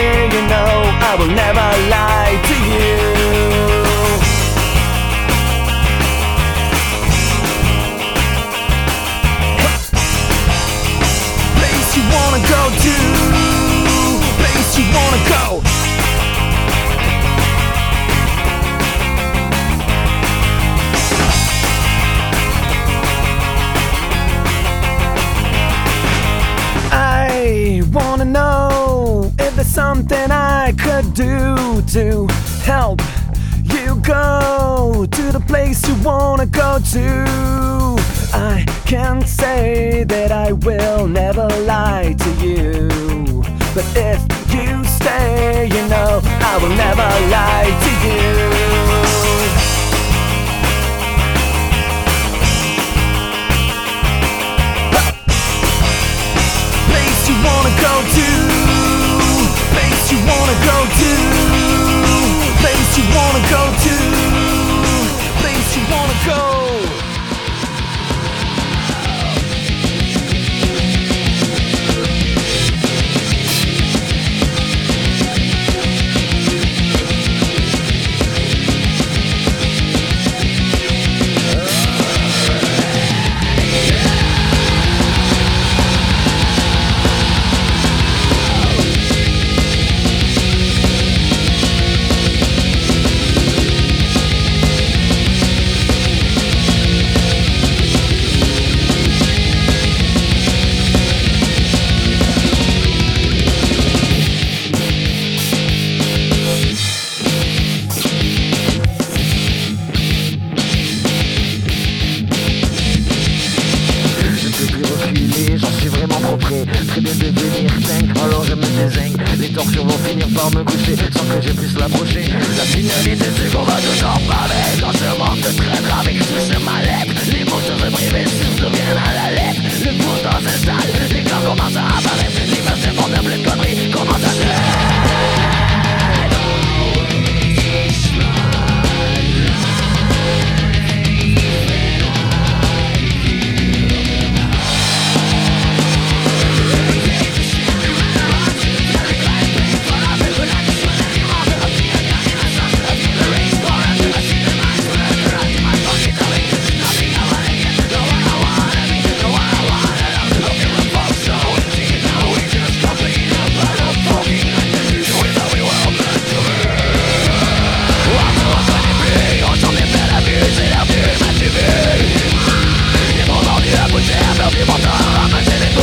stay, you know I will never lie to you. Place you wanna go to, place you wanna go. Do to help you go to the place you wanna go to. I can't say that I will never lie to you, but if you stay, you know I will never lie to you. place you wanna go to you wanna go to. Place you wanna go to. Place you wanna go Les torsions vont finir par me coucher sans que je puisse l'approcher. La finalité c'est qu'on va toujours parler Dans ce monde de traître avec tout ce mal-être. Les mots se se souviennent à la lettre. Le pourtant s'installe, les corps commencent à apparaître. L'image d'infortable conneries commence à naître Vivo solo, la mente de tu